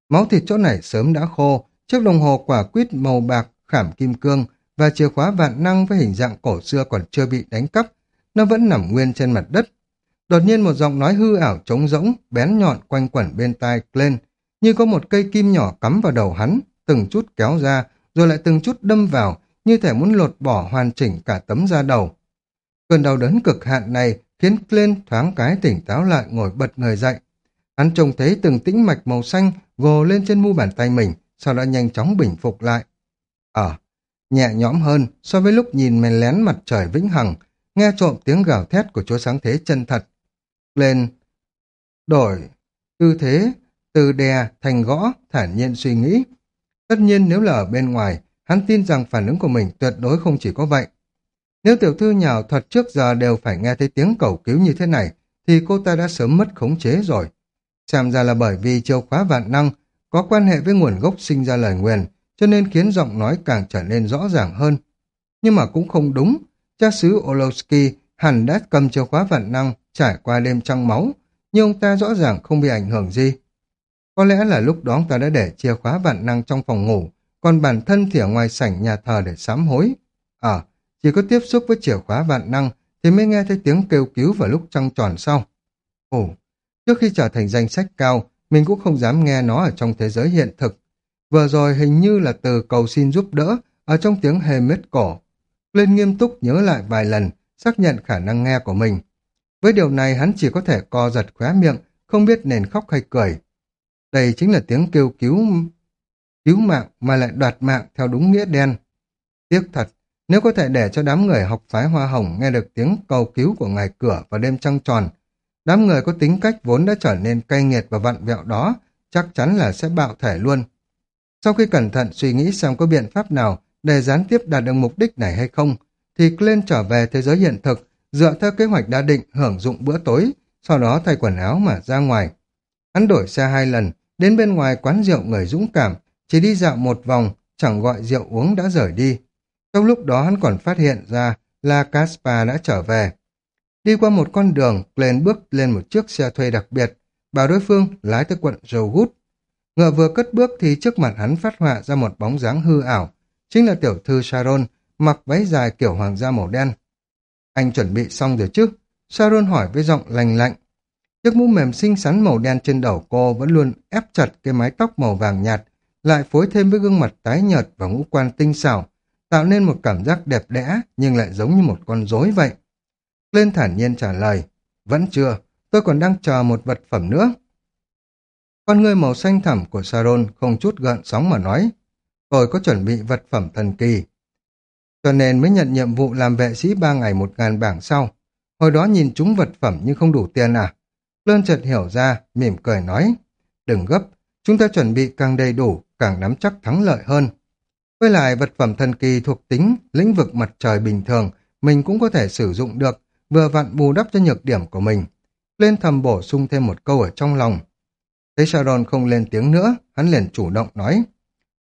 Máu thịt chỗ này sớm đã khô, chiếc đồng hồ quả quýt màu bạc, khảm kim cương và chìa khóa vạn năng với hình dạng cổ xưa còn chưa bị đánh cắp, nó vẫn nằm nguyên trên mặt đất, Đột nhiên một giọng nói hư ảo trống rỗng, bén nhọn quanh quẩn bên tai lên, như có một cây kim nhỏ cắm vào đầu hắn, từng chút kéo ra, rồi lại từng chút đâm vào, như thể muốn lột bỏ hoàn chỉnh cả tấm da đầu. Cơn đau đớn cực hạn này khiến Glenn thoáng cái tỉnh táo lại ngồi bật người dậy. Hắn trông thấy từng tĩnh mạch màu xanh gồ lên trên mu bàn tay mình, sau đó nhanh chóng bình phục lại. Ờ, nhẹ nhõm hơn so với lúc nhìn mèn lén mặt trời vĩnh hằng, nghe trộm tiếng gào thét của chúa sáng thế chân thật, Glenn đổi tư thế, từ đè thành gõ, thản nhiên suy nghĩ. Tất nhiên nếu là ở bên ngoài, hắn tin rằng phản ứng của mình tuyệt đối không chỉ có vậy. Nếu tiểu thư nhào thuật trước giờ đều phải nghe thấy tiếng cầu cứu như thế này, thì cô ta đã sớm mất khống chế rồi. Xem ra là bởi vì chìa khóa vạn năng có quan hệ với nguồn gốc sinh ra lời nguyền, cho nên khiến giọng nói càng trở nên rõ ràng hơn. Nhưng mà cũng không đúng, cha xứ Olowski hẳn đã cầm chìa khóa vạn năng trải qua đêm trăng máu, nhưng ông ta rõ ràng không bị ảnh hưởng gì. Có lẽ là lúc đó ông ta đã để chìa khóa vạn năng trong phòng ngủ, còn bản thân thì ở ngoài sảnh nhà thờ để sám hối. Ờ, chỉ có tiếp xúc với chìa khóa vạn năng thì mới nghe thấy tiếng kêu cứu vào lúc trăng tròn sau. Ồ, trước khi trở thành danh sách cao, mình cũng không dám nghe nó ở trong thế giới hiện thực. Vừa rồi hình như là từ cầu xin giúp đỡ ở trong tiếng hề mết cổ. Lên nghiêm túc nhớ lại vài lần, xác nhận khả năng nghe của mình. Với điều này hắn chỉ có thể co giật khóe miệng, không biết nên khóc hay cười. Đây chính là tiếng kêu cứu cứu mạng mà lại đoạt mạng theo đúng nghĩa đen. Tiếc thật, nếu có thể để cho đám người học phái hoa hồng nghe được tiếng cầu cứu của ngài cửa vào đêm trăng tròn, đám người có tính cách vốn đã trở nên cay nghiệt và vặn vẹo đó, chắc chắn là sẽ bạo thể luôn. Sau khi cẩn thận suy nghĩ xem có biện pháp nào để gián tiếp đạt được mục đích này hay không, thì Glenn trở về thế giới hiện thực, dựa theo kế hoạch đã định hưởng dụng bữa tối, sau đó thay quần áo mà ra ngoài. Hắn đổi xe hai lần, đến bên ngoài quán rượu người dũng cảm, chỉ đi dạo một vòng, chẳng gọi rượu uống đã rời đi. Trong lúc đó hắn còn phát hiện ra là Caspar đã trở về. Đi qua một con đường, Glenn bước lên một chiếc xe thuê đặc biệt, bảo đối phương lái tới quận Jowood. Ngựa vừa cất bước thì trước mặt hắn phát họa ra một bóng dáng hư ảo, chính là tiểu thư Sharon, mặc váy dài kiểu hoàng gia màu đen. Anh chuẩn bị xong rồi chứ? Sharon hỏi với giọng lành lạnh. Chiếc mũ mềm xinh xắn màu đen trên đầu cô vẫn luôn ép chặt cái mái tóc màu vàng nhạt, lại phối thêm với gương mặt tái nhợt và ngũ quan tinh xảo, tạo nên một cảm giác đẹp đẽ nhưng lại giống như một con rối vậy. Lên thản nhiên trả lời, vẫn chưa, tôi còn đang chờ một vật phẩm nữa. Con người màu xanh thẳm của Saron không chút gợn sóng mà nói, tôi có chuẩn bị vật phẩm thần kỳ. Cho nên mới nhận nhiệm vụ làm vệ sĩ ba ngày một ngàn bảng sau. Hồi đó nhìn chúng vật phẩm nhưng không đủ tiền à? Lơn chợt hiểu ra, mỉm cười nói, đừng gấp, chúng ta chuẩn bị càng đầy đủ, càng nắm chắc thắng lợi hơn. Với lại vật phẩm thần kỳ thuộc tính, lĩnh vực mặt trời bình thường, mình cũng có thể sử dụng được, vừa vặn bù đắp cho nhược điểm của mình. Lên thầm bổ sung thêm một câu ở trong lòng. Thấy Sharon không lên tiếng nữa, hắn liền chủ động nói.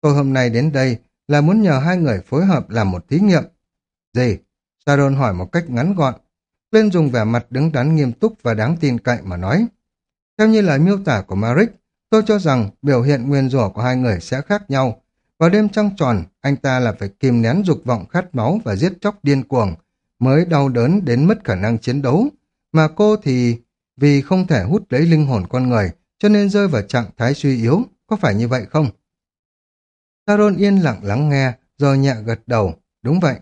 Tôi hôm nay đến đây là muốn nhờ hai người phối hợp làm một thí nghiệm. Gì? Sharon hỏi một cách ngắn gọn. Lên dùng vẻ mặt đứng đắn nghiêm túc và đáng tin cậy mà nói. Theo như lời miêu tả của Maric, tôi cho rằng biểu hiện nguyên rủa của hai người sẽ khác nhau. Vào đêm trăng tròn, anh ta là phải kìm nén dục vọng khát máu và giết chóc điên cuồng, mới đau đớn đến mất khả năng chiến đấu. Mà cô thì vì không thể hút lấy linh hồn con người, cho nên rơi vào trạng thái suy yếu, có phải như vậy không? Taron yên lặng lắng nghe, rồi nhẹ gật đầu, đúng vậy.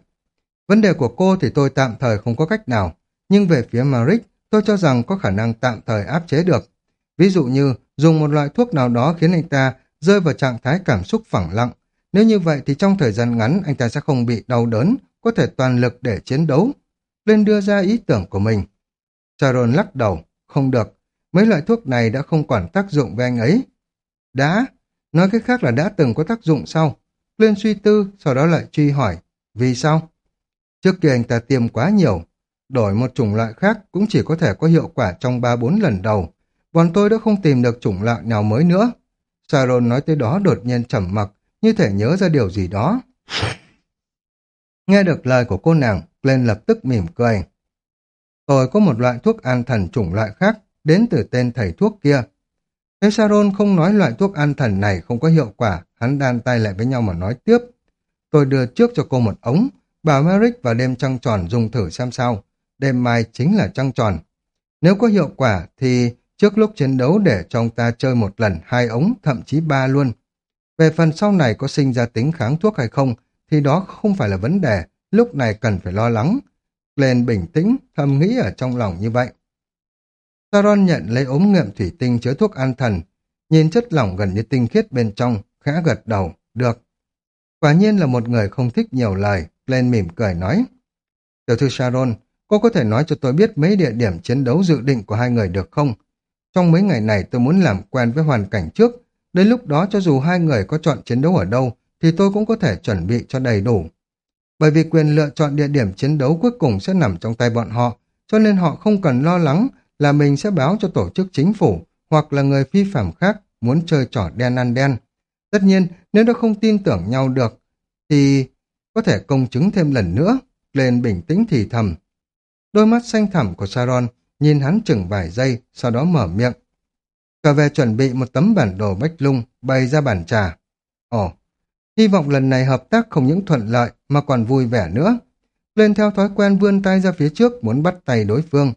Vấn đề của cô thì tôi tạm thời không có cách nào, nhưng về phía Maric, tôi cho rằng có khả năng tạm thời áp chế được. Ví dụ như dùng một loại thuốc nào đó khiến anh ta rơi vào trạng thái cảm xúc phẳng lặng. Nếu như vậy thì trong thời gian ngắn anh ta sẽ không bị đau đớn, có thể toàn lực để chiến đấu. Lên đưa ra ý tưởng của mình. Sharon lắc đầu, không được. Mấy loại thuốc này đã không còn tác dụng với anh ấy. Đã, nói cách khác là đã từng có tác dụng sau. Lên suy tư, sau đó lại truy hỏi. Vì sao? Trước kia anh ta tiêm quá nhiều. Đổi một chủng loại khác cũng chỉ có thể có hiệu quả trong 3-4 lần đầu. Bọn tôi đã không tìm được chủng loại nào mới nữa. Sharon nói tới đó đột nhiên trầm mặc, như thể nhớ ra điều gì đó. Nghe được lời của cô nàng, Glenn lập tức mỉm cười. Tôi có một loại thuốc an thần chủng loại khác, đến từ tên thầy thuốc kia. Thấy Sharon không nói loại thuốc an thần này không có hiệu quả, hắn đan tay lại với nhau mà nói tiếp. Tôi đưa trước cho cô một ống, bảo Merrick vào đêm trăng tròn dùng thử xem sao. Đêm mai chính là trăng tròn. Nếu có hiệu quả thì trước lúc chiến đấu để cho ông ta chơi một lần hai ống, thậm chí ba luôn. Về phần sau này có sinh ra tính kháng thuốc hay không, thì đó không phải là vấn đề, lúc này cần phải lo lắng. Lên bình tĩnh, thầm nghĩ ở trong lòng như vậy. Saron nhận lấy ống nghiệm thủy tinh chứa thuốc an thần, nhìn chất lỏng gần như tinh khiết bên trong, khẽ gật đầu, được. Quả nhiên là một người không thích nhiều lời, lên mỉm cười nói. Tiểu thư Sharon, cô có thể nói cho tôi biết mấy địa điểm chiến đấu dự định của hai người được không? Trong mấy ngày này tôi muốn làm quen với hoàn cảnh trước. Đến lúc đó cho dù hai người có chọn chiến đấu ở đâu, thì tôi cũng có thể chuẩn bị cho đầy đủ. Bởi vì quyền lựa chọn địa điểm chiến đấu cuối cùng sẽ nằm trong tay bọn họ, cho nên họ không cần lo lắng là mình sẽ báo cho tổ chức chính phủ hoặc là người phi phạm khác muốn chơi trò đen ăn đen. Tất nhiên, nếu đã không tin tưởng nhau được, thì có thể công chứng thêm lần nữa, lên bình tĩnh thì thầm. Đôi mắt xanh thẳm của Sharon nhìn hắn chừng vài giây, sau đó mở miệng. Trở về chuẩn bị một tấm bản đồ bách lung, bày ra bản trà. Ồ, hy vọng lần này hợp tác không những thuận lợi mà còn vui vẻ nữa. Lên theo thói quen vươn tay ra phía trước muốn bắt tay đối phương.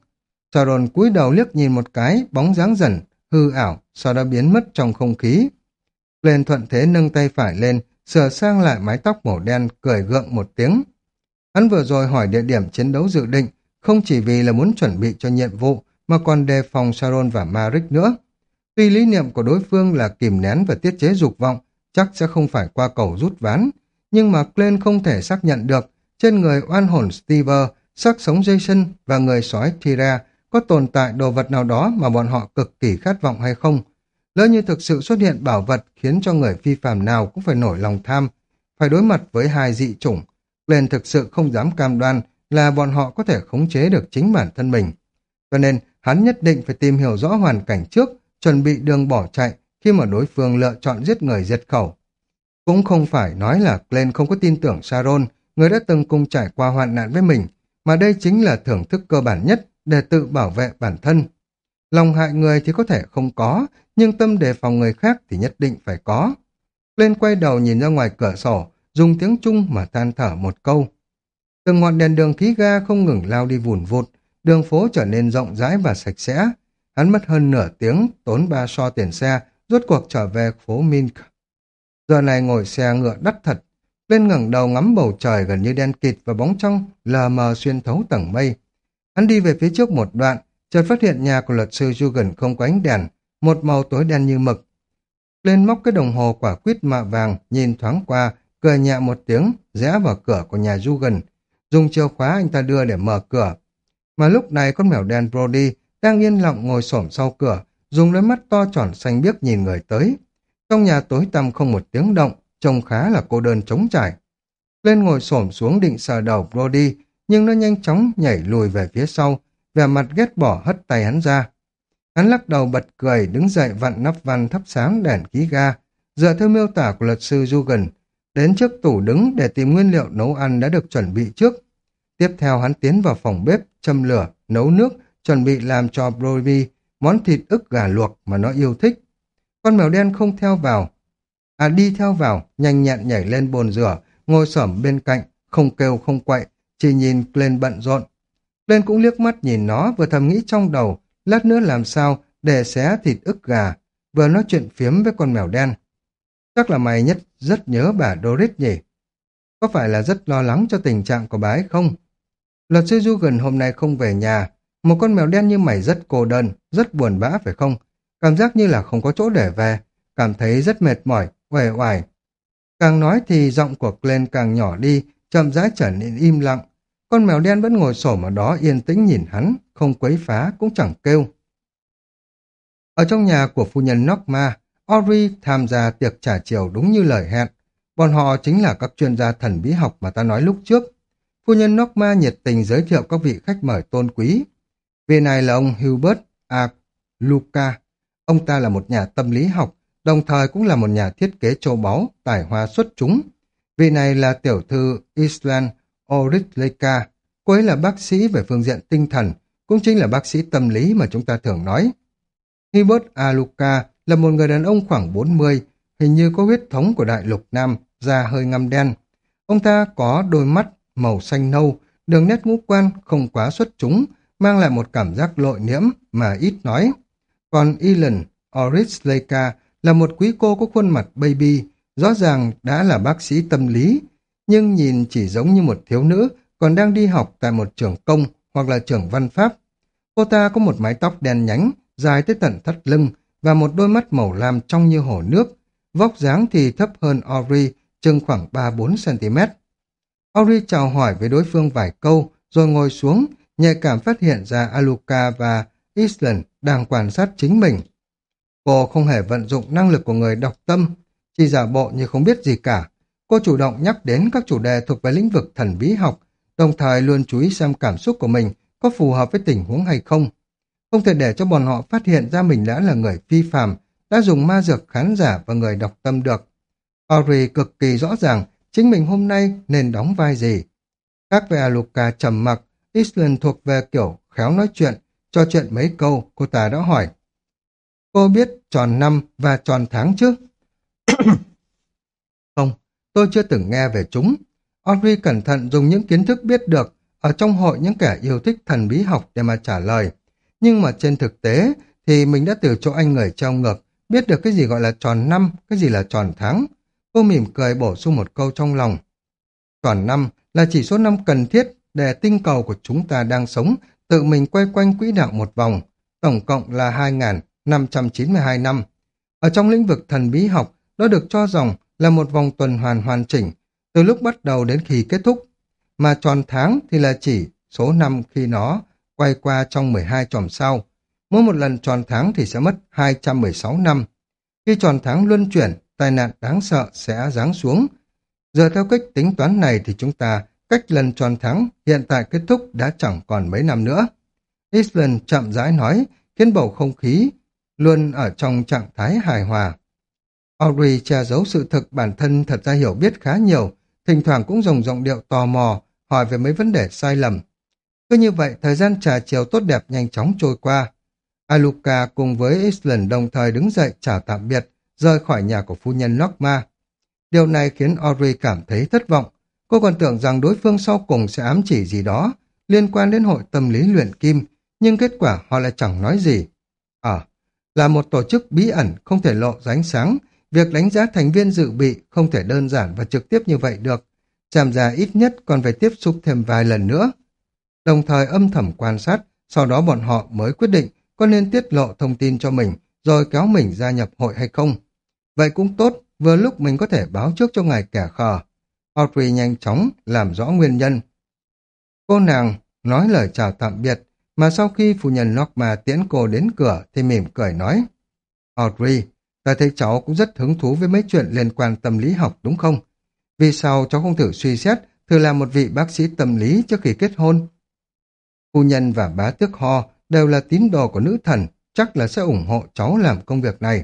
Sharon cúi đầu liếc nhìn một cái, bóng dáng dần, hư ảo, sau đó biến mất trong không khí. Lên thuận thế nâng tay phải lên, sửa sang lại mái tóc màu đen, cười gượng một tiếng. Hắn vừa rồi hỏi địa điểm chiến đấu dự định, không chỉ vì là muốn chuẩn bị cho nhiệm vụ, mà còn đề phòng Sharon và Marik nữa. Tuy lý niệm của đối phương là kìm nén và tiết chế dục vọng, chắc sẽ không phải qua cầu rút ván, nhưng mà Glenn không thể xác nhận được trên người oan hồn Steve, sắc sống Jason và người sói Tira có tồn tại đồ vật nào đó mà bọn họ cực kỳ khát vọng hay không. Lỡ như thực sự xuất hiện bảo vật khiến cho người phi phàm nào cũng phải nổi lòng tham, phải đối mặt với hai dị chủng. Glenn thực sự không dám cam đoan là bọn họ có thể khống chế được chính bản thân mình. Cho nên, hắn nhất định phải tìm hiểu rõ hoàn cảnh trước, chuẩn bị đường bỏ chạy khi mà đối phương lựa chọn giết người diệt khẩu. Cũng không phải nói là Glenn không có tin tưởng Sharon, người đã từng cùng trải qua hoạn nạn với mình, mà đây chính là thưởng thức cơ bản nhất để tự bảo vệ bản thân. Lòng hại người thì có thể không có, nhưng tâm đề phòng người khác thì nhất định phải có. Lên quay đầu nhìn ra ngoài cửa sổ, dùng tiếng Trung mà than thở một câu. Từng ngọn đèn đường khí ga không ngừng lao đi vùn vụt, đường phố trở nên rộng rãi và sạch sẽ. Hắn mất hơn nửa tiếng, tốn ba so tiền xe, rốt cuộc trở về phố Mink. Giờ này ngồi xe ngựa đắt thật, lên ngẩng đầu ngắm bầu trời gần như đen kịt và bóng trong, lờ mờ xuyên thấu tầng mây. Hắn đi về phía trước một đoạn, chợt phát hiện nhà của luật sư Jugan không có ánh đèn, một màu tối đen như mực. Lên móc cái đồng hồ quả quýt mạ vàng, nhìn thoáng qua, cười nhẹ một tiếng, rẽ vào cửa của nhà Jugan. Dùng chìa khóa anh ta đưa để mở cửa. Mà lúc này con mèo đen Brody đang yên lặng ngồi xổm sau cửa, dùng đôi mắt to tròn xanh biếc nhìn người tới. Trong nhà tối tăm không một tiếng động, trông khá là cô đơn trống trải. Lên ngồi xổm xuống định sờ đầu Brody, nhưng nó nhanh chóng nhảy lùi về phía sau, vẻ mặt ghét bỏ hất tay hắn ra. Hắn lắc đầu bật cười, đứng dậy vặn nắp van thắp sáng đèn khí ga, dựa theo miêu tả của luật sư Dugan, đến trước tủ đứng để tìm nguyên liệu nấu ăn đã được chuẩn bị trước. Tiếp theo hắn tiến vào phòng bếp, châm lửa, nấu nước, chuẩn bị làm cho Brody món thịt ức gà luộc mà nó yêu thích. Con mèo đen không theo vào, à đi theo vào, nhanh nhẹn nhảy lên bồn rửa, ngồi xổm bên cạnh, không kêu không quậy, chỉ nhìn lên bận rộn. Lên cũng liếc mắt nhìn nó, vừa thầm nghĩ trong đầu, lát nữa làm sao để xé thịt ức gà, vừa nói chuyện phiếm với con mèo đen. Chắc là mày nhất rất nhớ bà Doris nhỉ? Có phải là rất lo lắng cho tình trạng của bà ấy không? Luật sư Dugan hôm nay không về nhà, một con mèo đen như mày rất cô đơn, rất buồn bã phải không? Cảm giác như là không có chỗ để về, cảm thấy rất mệt mỏi, uể oải. Càng nói thì giọng của Glenn càng nhỏ đi, chậm rãi trở nên im lặng. Con mèo đen vẫn ngồi xổm ở đó yên tĩnh nhìn hắn, không quấy phá cũng chẳng kêu. Ở trong nhà của phu nhân Nokma, Ori tham gia tiệc trả chiều đúng như lời hẹn. Bọn họ chính là các chuyên gia thần bí học mà ta nói lúc trước. Phu nhân Nokma nhiệt tình giới thiệu các vị khách mời tôn quý. Vị này là ông Hubert A. Luca. Ông ta là một nhà tâm lý học, đồng thời cũng là một nhà thiết kế châu báu, tài hoa xuất chúng. Vị này là tiểu thư Island Oritleka. Cô ấy là bác sĩ về phương diện tinh thần, cũng chính là bác sĩ tâm lý mà chúng ta thường nói. Hubert A. Luca là một người đàn ông khoảng 40, hình như có huyết thống của đại lục Nam, da hơi ngăm đen. Ông ta có đôi mắt màu xanh nâu, đường nét ngũ quan không quá xuất chúng, mang lại một cảm giác lội nhiễm mà ít nói. Còn Elon Orisleka là một quý cô có khuôn mặt baby, rõ ràng đã là bác sĩ tâm lý, nhưng nhìn chỉ giống như một thiếu nữ còn đang đi học tại một trường công hoặc là trường văn pháp. Cô ta có một mái tóc đen nhánh, dài tới tận thắt lưng và một đôi mắt màu lam trong như hồ nước. Vóc dáng thì thấp hơn Ori, chừng khoảng 3-4 cm. Ori chào hỏi với đối phương vài câu, rồi ngồi xuống, nhạy cảm phát hiện ra Aluka và Island đang quan sát chính mình. Cô không hề vận dụng năng lực của người đọc tâm, chỉ giả bộ như không biết gì cả. Cô chủ động nhắc đến các chủ đề thuộc về lĩnh vực thần bí học, đồng thời luôn chú ý xem cảm xúc của mình có phù hợp với tình huống hay không. Không thể để cho bọn họ phát hiện ra mình đã là người phi phàm, đã dùng ma dược khán giả và người đọc tâm được. Ori cực kỳ rõ ràng chính mình hôm nay nên đóng vai gì. Các vẻ Aluka trầm mặc, Island thuộc về kiểu khéo nói chuyện, cho chuyện mấy câu, cô ta đã hỏi. Cô biết tròn năm và tròn tháng chứ? Không, tôi chưa từng nghe về chúng. Audrey cẩn thận dùng những kiến thức biết được ở trong hội những kẻ yêu thích thần bí học để mà trả lời. Nhưng mà trên thực tế thì mình đã từ chỗ anh người trong ngực biết được cái gì gọi là tròn năm, cái gì là tròn tháng. Cô mỉm cười bổ sung một câu trong lòng. Tròn năm là chỉ số năm cần thiết để tinh cầu của chúng ta đang sống tự mình quay quanh quỹ đạo một vòng, tổng cộng là 2.592 năm. Ở trong lĩnh vực thần bí học, nó được cho rằng là một vòng tuần hoàn hoàn chỉnh, từ lúc bắt đầu đến khi kết thúc. Mà tròn tháng thì là chỉ số năm khi nó quay qua trong 12 tròm sao. Mỗi một lần tròn tháng thì sẽ mất 216 năm. Khi tròn tháng luân chuyển, tai nạn đáng sợ sẽ giáng xuống. Giờ theo cách tính toán này thì chúng ta cách lần tròn thắng hiện tại kết thúc đã chẳng còn mấy năm nữa. Island chậm rãi nói, khiến bầu không khí luôn ở trong trạng thái hài hòa. Audrey che giấu sự thực bản thân thật ra hiểu biết khá nhiều, thỉnh thoảng cũng dùng giọng điệu tò mò, hỏi về mấy vấn đề sai lầm. Cứ như vậy, thời gian trà chiều tốt đẹp nhanh chóng trôi qua. Aluka cùng với Island đồng thời đứng dậy chào tạm biệt, rời khỏi nhà của phu nhân Lockma. Điều này khiến Audrey cảm thấy thất vọng. Cô còn tưởng rằng đối phương sau cùng sẽ ám chỉ gì đó liên quan đến hội tâm lý luyện kim, nhưng kết quả họ lại chẳng nói gì. Ờ, à, là một tổ chức bí ẩn không thể lộ ra ánh sáng, việc đánh giá thành viên dự bị không thể đơn giản và trực tiếp như vậy được. Chàm già ít nhất còn phải tiếp xúc thêm vài lần nữa. Đồng thời âm thầm quan sát, sau đó bọn họ mới quyết định có nên tiết lộ thông tin cho mình rồi kéo mình gia nhập hội hay không. Vậy cũng tốt, vừa lúc mình có thể báo trước cho ngài kẻ khờ. Audrey nhanh chóng làm rõ nguyên nhân. Cô nàng nói lời chào tạm biệt, mà sau khi phu nhân Norma tiễn cô đến cửa thì mỉm cười nói. Audrey, ta thấy cháu cũng rất hứng thú với mấy chuyện liên quan tâm lý học đúng không? Vì sao cháu không thử suy xét, thử làm một vị bác sĩ tâm lý trước khi kết hôn? Phu nhân và bá tước Ho đều là tín đồ của nữ thần, chắc là sẽ ủng hộ cháu làm công việc này.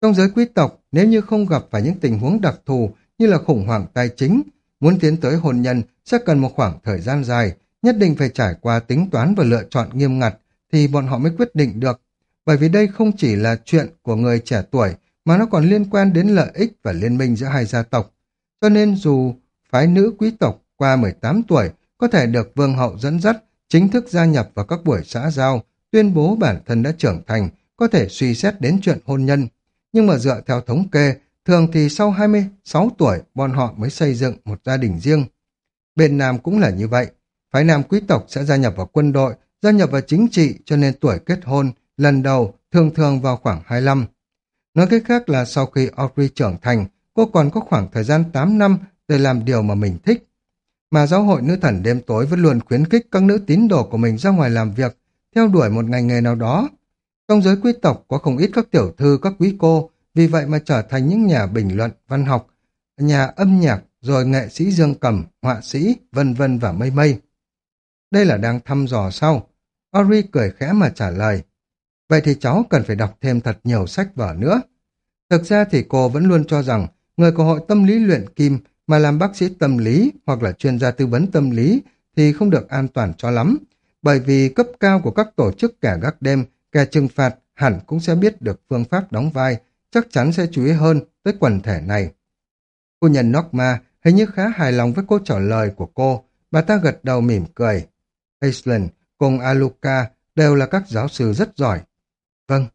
Trong giới quý tộc, nếu như không gặp phải những tình huống đặc thù như là khủng hoảng tài chính, muốn tiến tới hôn nhân sẽ cần một khoảng thời gian dài, nhất định phải trải qua tính toán và lựa chọn nghiêm ngặt thì bọn họ mới quyết định được. Bởi vì đây không chỉ là chuyện của người trẻ tuổi mà nó còn liên quan đến lợi ích và liên minh giữa hai gia tộc. Cho nên dù phái nữ quý tộc qua 18 tuổi có thể được vương hậu dẫn dắt chính thức gia nhập vào các buổi xã giao, tuyên bố bản thân đã trưởng thành, có thể suy xét đến chuyện hôn nhân. Nhưng mà dựa theo thống kê, thường thì sau 26 tuổi bọn họ mới xây dựng một gia đình riêng. Bên Nam cũng là như vậy. Phái Nam quý tộc sẽ gia nhập vào quân đội, gia nhập vào chính trị cho nên tuổi kết hôn lần đầu thường thường vào khoảng 25. Nói cách khác là sau khi Audrey trưởng thành, cô còn có khoảng thời gian 8 năm để làm điều mà mình thích. Mà giáo hội nữ thần đêm tối vẫn luôn khuyến khích các nữ tín đồ của mình ra ngoài làm việc, theo đuổi một ngành nghề nào đó. Trong giới quý tộc có không ít các tiểu thư, các quý cô, vì vậy mà trở thành những nhà bình luận, văn học, nhà âm nhạc, rồi nghệ sĩ dương cầm, họa sĩ, vân vân và mây mây. Đây là đang thăm dò sau. Ori cười khẽ mà trả lời. Vậy thì cháu cần phải đọc thêm thật nhiều sách vở nữa. Thực ra thì cô vẫn luôn cho rằng người của hội tâm lý luyện kim mà làm bác sĩ tâm lý hoặc là chuyên gia tư vấn tâm lý thì không được an toàn cho lắm. Bởi vì cấp cao của các tổ chức kẻ gác đêm, kẻ trừng phạt hẳn cũng sẽ biết được phương pháp đóng vai, chắc chắn sẽ chú ý hơn tới quần thể này. Cô nhân Norma hình như khá hài lòng với câu trả lời của cô, bà ta gật đầu mỉm cười. Aislinn cùng Aluka đều là các giáo sư rất giỏi. Vâng,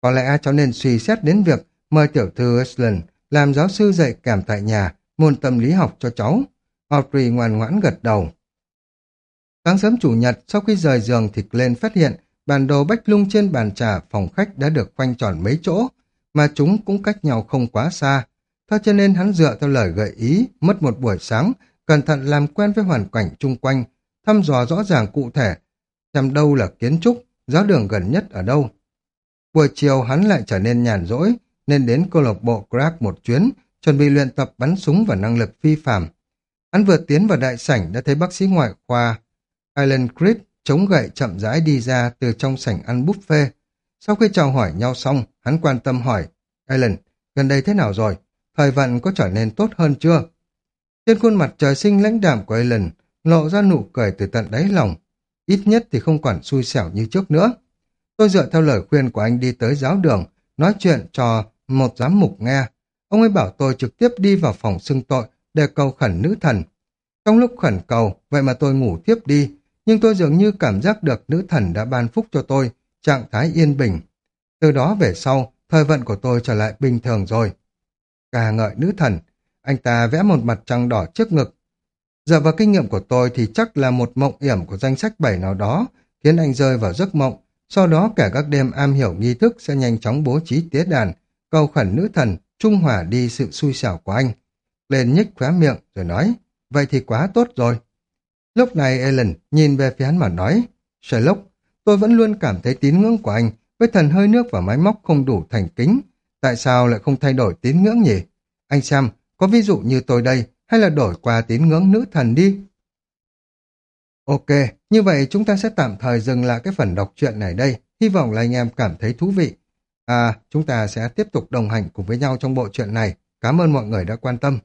có lẽ cháu nên suy xét đến việc mời tiểu thư Aislinn làm giáo sư dạy kèm tại nhà môn tâm lý học cho cháu. Audrey ngoan ngoãn gật đầu. Sáng sớm chủ nhật, sau khi rời giường thì lên phát hiện bản đồ bách lung trên bàn trà phòng khách đã được khoanh tròn mấy chỗ, mà chúng cũng cách nhau không quá xa. Thế cho nên hắn dựa theo lời gợi ý, mất một buổi sáng, cẩn thận làm quen với hoàn cảnh chung quanh, thăm dò rõ ràng cụ thể, xem đâu là kiến trúc, giáo đường gần nhất ở đâu. Buổi chiều hắn lại trở nên nhàn rỗi, nên đến câu lạc bộ Crack một chuyến, chuẩn bị luyện tập bắn súng và năng lực phi phạm. Hắn vừa tiến vào đại sảnh đã thấy bác sĩ ngoại khoa Alan Creed chống gậy chậm rãi đi ra từ trong sảnh ăn buffet. Sau khi chào hỏi nhau xong, hắn quan tâm hỏi, Alan, gần đây thế nào rồi? Thời vận có trở nên tốt hơn chưa? Trên khuôn mặt trời sinh lãnh đạm của Alan lộ ra nụ cười từ tận đáy lòng. Ít nhất thì không còn xui xẻo như trước nữa. Tôi dựa theo lời khuyên của anh đi tới giáo đường, nói chuyện cho một giám mục nghe. Ông ấy bảo tôi trực tiếp đi vào phòng xưng tội để cầu khẩn nữ thần. Trong lúc khẩn cầu, vậy mà tôi ngủ tiếp đi, nhưng tôi dường như cảm giác được nữ thần đã ban phúc cho tôi, trạng thái yên bình. Từ đó về sau, thời vận của tôi trở lại bình thường rồi. Ca ngợi nữ thần, anh ta vẽ một mặt trăng đỏ trước ngực. Giờ vào kinh nghiệm của tôi thì chắc là một mộng yểm của danh sách bảy nào đó, khiến anh rơi vào giấc mộng, sau đó cả các đêm am hiểu nghi thức sẽ nhanh chóng bố trí tía đàn, cầu khẩn nữ thần, trung hòa đi sự xui xẻo của anh. Lên nhích khóe miệng rồi nói, vậy thì quá tốt rồi. Lúc này Ellen nhìn về phía hắn mà nói, Sherlock, tôi vẫn luôn cảm thấy tín ngưỡng của anh với thần hơi nước và máy móc không đủ thành kính. Tại sao lại không thay đổi tín ngưỡng nhỉ? Anh xem, có ví dụ như tôi đây, hay là đổi qua tín ngưỡng nữ thần đi? Ok, như vậy chúng ta sẽ tạm thời dừng lại cái phần đọc truyện này đây. Hy vọng là anh em cảm thấy thú vị. À, chúng ta sẽ tiếp tục đồng hành cùng với nhau trong bộ truyện này. Cảm ơn mọi người đã quan tâm.